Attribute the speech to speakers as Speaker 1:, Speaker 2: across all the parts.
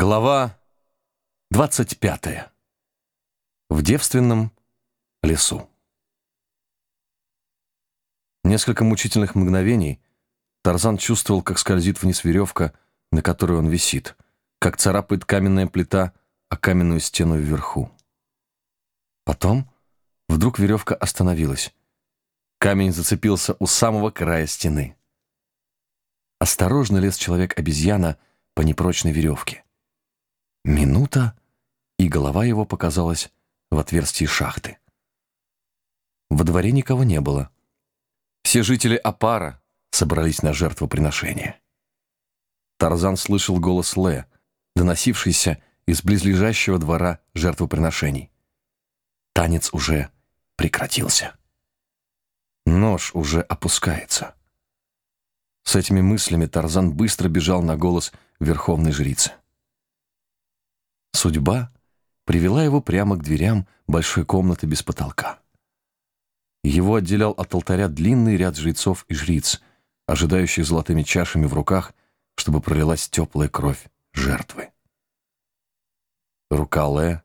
Speaker 1: Глава 25. В девственном лесу. Несколько мучительных мгновений Тарзан чувствовал, как скользит вниз веревка, на которой он висит, как царапает каменная плита о каменную стену вверху. Потом вдруг веревка остановилась. Камень зацепился у самого края стены. Осторожно лез человек-обезьяна по непрочной веревке. Минута, и голова его показалась в отверстии шахты. Во дворе никого не было. Все жители Апара собрались на жертвоприношение. Тарзан слышал голос Ле, доносившийся из близлежащего двора жертвоприношений. Танец уже прекратился. Нож уже опускается. С этими мыслями Тарзан быстро бежал на голос верховной жрицы. Судьба привела его прямо к дверям большой комнаты без потолка. Его отделял от алтаря длинный ряд жрецов и жриц, ожидающих золотыми чашами в руках, чтобы пролилась теплая кровь жертвы. Рука Ле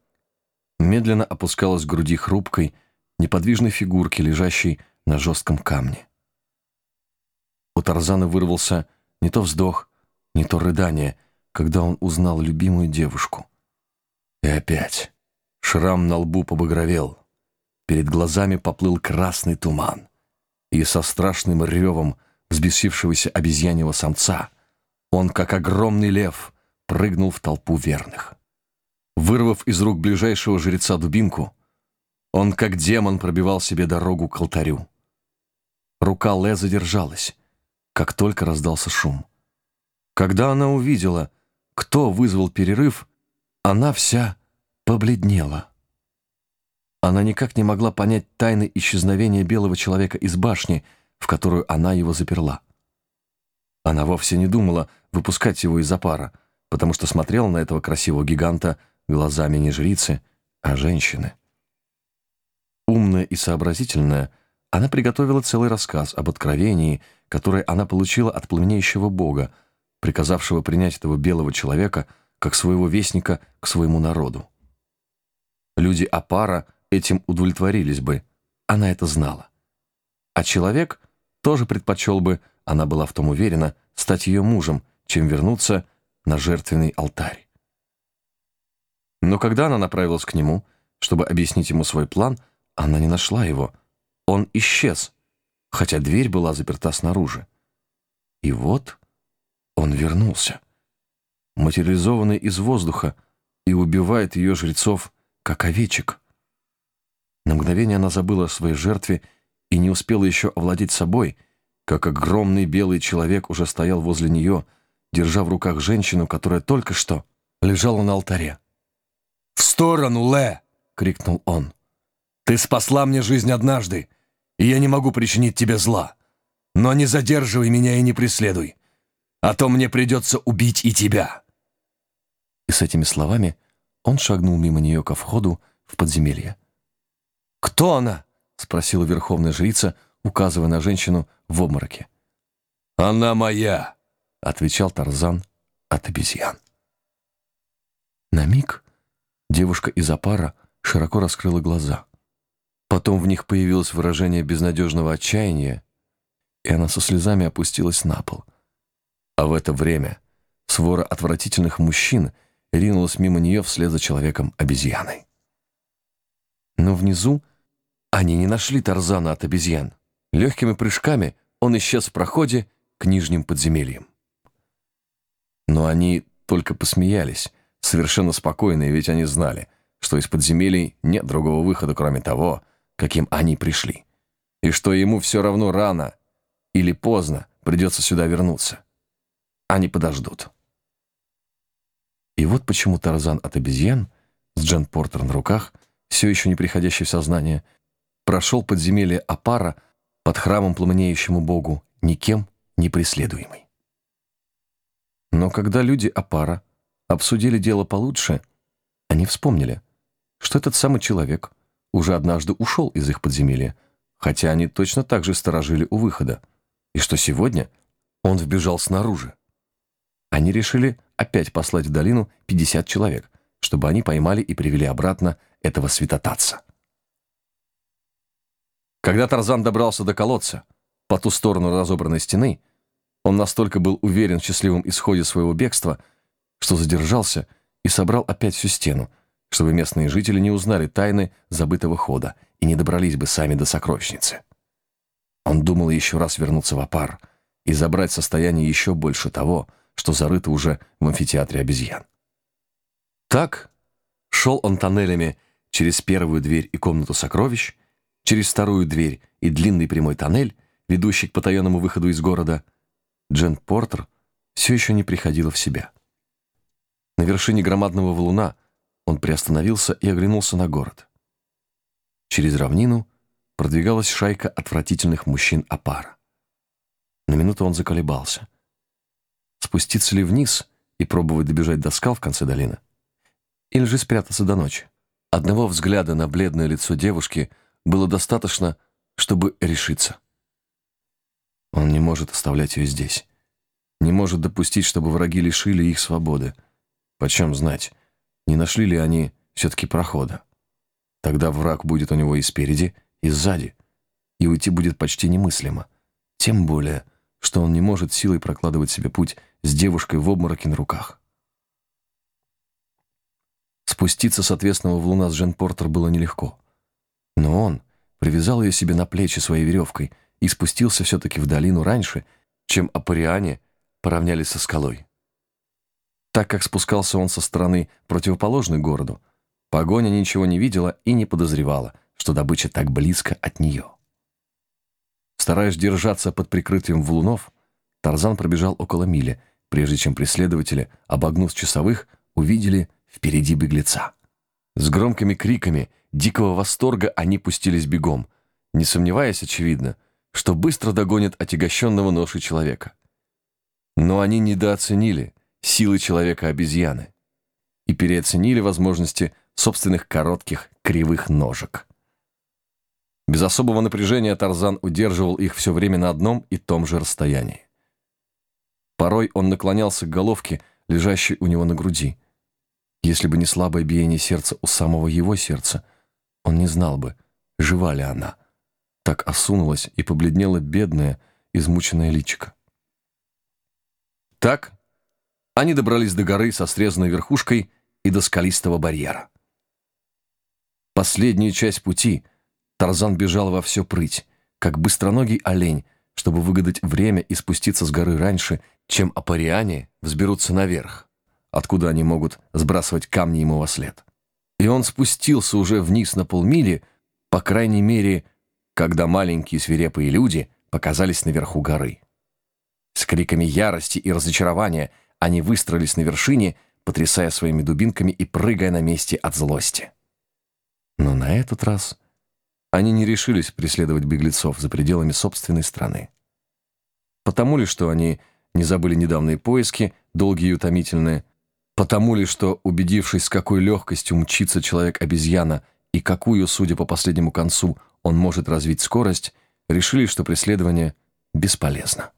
Speaker 1: медленно опускалась к груди хрупкой, неподвижной фигурки, лежащей на жестком камне. У Тарзана вырвался не то вздох, не то рыдание, когда он узнал любимую девушку — и опять шрам на лбу побагровел. Перед глазами поплыл красный туман. И со страшным ревом взбесившегося обезьяньего самца он, как огромный лев, прыгнул в толпу верных. Вырвав из рук ближайшего жреца дубинку, он, как демон, пробивал себе дорогу к алтарю. Рука Ле задержалась, как только раздался шум. Когда она увидела, кто вызвал перерыв, она вся побледнела. Она никак не могла понять тайны исчезновения белого человека из башни, в которую она его заперла. Она вовсе не думала выпускать его из-за пара, потому что смотрела на этого красивого гиганта глазами не жрицы, а женщины. Умная и сообразительная, она приготовила целый рассказ об откровении, которое она получила от пламенеющего бога, приказавшего принять этого белого человека – как своего вестника к своему народу. Люди Апара этим удовлетворились бы, она это знала. А человек тоже предпочел бы, она была в том уверена, стать ее мужем, чем вернуться на жертвенный алтарь. Но когда она направилась к нему, чтобы объяснить ему свой план, она не нашла его. Он исчез, хотя дверь была заперта снаружи. И вот он вернулся материализованный из воздуха, и убивает ее жрецов, как овечек. На мгновение она забыла о своей жертве и не успела еще овладеть собой, как огромный белый человек уже стоял возле нее, держа в руках женщину, которая только что лежала на алтаре. «В сторону, Ле!» — крикнул он. «Ты спасла мне жизнь однажды, и я не могу причинить тебе зла. Но не задерживай меня и не преследуй, а то мне придется убить и тебя». И с этими словами он шагнул мимо нее ко входу в подземелье. «Кто она?» — спросила верховная жрица, указывая на женщину в обмороке. «Она моя!» — отвечал Тарзан от обезьян. На миг девушка из опара широко раскрыла глаза. Потом в них появилось выражение безнадежного отчаяния, и она со слезами опустилась на пол. А в это время свора отвратительных мужчин — ринулась мимо нее вслед за человеком-обезьяной. Но внизу они не нашли Тарзана от обезьян. Легкими прыжками он исчез в проходе к нижним подземельям. Но они только посмеялись, совершенно спокойные, ведь они знали, что из подземелий нет другого выхода, кроме того, каким они пришли, и что ему все равно рано или поздно придется сюда вернуться. Они подождут. И вот почему Тарзан от обезьян с Джен Портер на руках, все еще не приходящий в сознание, прошел подземелье Апара под храмом пламенеющему богу, никем не преследуемый. Но когда люди Апара обсудили дело получше, они вспомнили, что этот самый человек уже однажды ушел из их подземелья, хотя они точно так же сторожили у выхода, и что сегодня он вбежал снаружи. Они решили опять послать в долину 50 человек, чтобы они поймали и привели обратно этого святотатца. Когда Тарзан добрался до колодца, по ту сторону разобранной стены, он настолько был уверен в счастливом исходе своего бегства, что задержался и собрал опять всю стену, чтобы местные жители не узнали тайны забытого хода и не добрались бы сами до сокровищницы. Он думал еще раз вернуться в Апар и забрать состояние еще больше того, что зарыто уже в амфитеатре обезьян. Так шел он тоннелями через первую дверь и комнату сокровищ, через вторую дверь и длинный прямой тоннель, ведущий к потаенному выходу из города. Джен Портер все еще не приходила в себя. На вершине громадного валуна он приостановился и оглянулся на город. Через равнину продвигалась шайка отвратительных мужчин Апара. На минуту он заколебался. Спуститься ли вниз и пробовать добежать до скал в конце долины? Или же спрятаться до ночи? Одного взгляда на бледное лицо девушки было достаточно, чтобы решиться. Он не может оставлять ее здесь. Не может допустить, чтобы враги лишили их свободы. Почем знать, не нашли ли они все-таки прохода? Тогда враг будет у него и спереди, и сзади, и уйти будет почти немыслимо. Тем более, что он не может силой прокладывать себе путь с девушкой в обмороке на руках. Спуститься с отвесного валуна с Жен Портер было нелегко. Но он привязал ее себе на плечи своей веревкой и спустился все-таки в долину раньше, чем апариане поравнялись со скалой. Так как спускался он со стороны противоположной городу, погоня ничего не видела и не подозревала, что добыча так близко от нее. Стараясь держаться под прикрытием валунов, Тарзан пробежал около мили, прежде чем преследователи, обогнув часовых, увидели впереди беглеца. С громкими криками дикого восторга они пустились бегом, не сомневаясь, очевидно, что быстро догонят отягощенного ношей человека. Но они недооценили силы человека-обезьяны и переоценили возможности собственных коротких кривых ножек. Без особого напряжения Тарзан удерживал их все время на одном и том же расстоянии. Порой он наклонялся к головке, лежащей у него на груди. Если бы не слабое биение сердца у самого его сердца, он не знал бы, жива ли она. Так осунулась и побледнела бедная, измученная личико. Так они добрались до горы со срезанной верхушкой и до скалистого барьера. Последнюю часть пути Тарзан бежал во все прыть, как быстроногий олень, чтобы выгадать время и спуститься с горы раньше, чем апариане взберутся наверх, откуда они могут сбрасывать камни ему во след. И он спустился уже вниз на полмили, по крайней мере, когда маленькие свирепые люди показались наверху горы. С криками ярости и разочарования они выстроились на вершине, потрясая своими дубинками и прыгая на месте от злости. Но на этот раз они не решились преследовать беглецов за пределами собственной страны. Потому ли, что они не забыли недавние поиски, долгие и утомительные, потому ли, что, убедившись, с какой легкостью мчится человек-обезьяна и какую, судя по последнему концу, он может развить скорость, решили, что преследование бесполезно.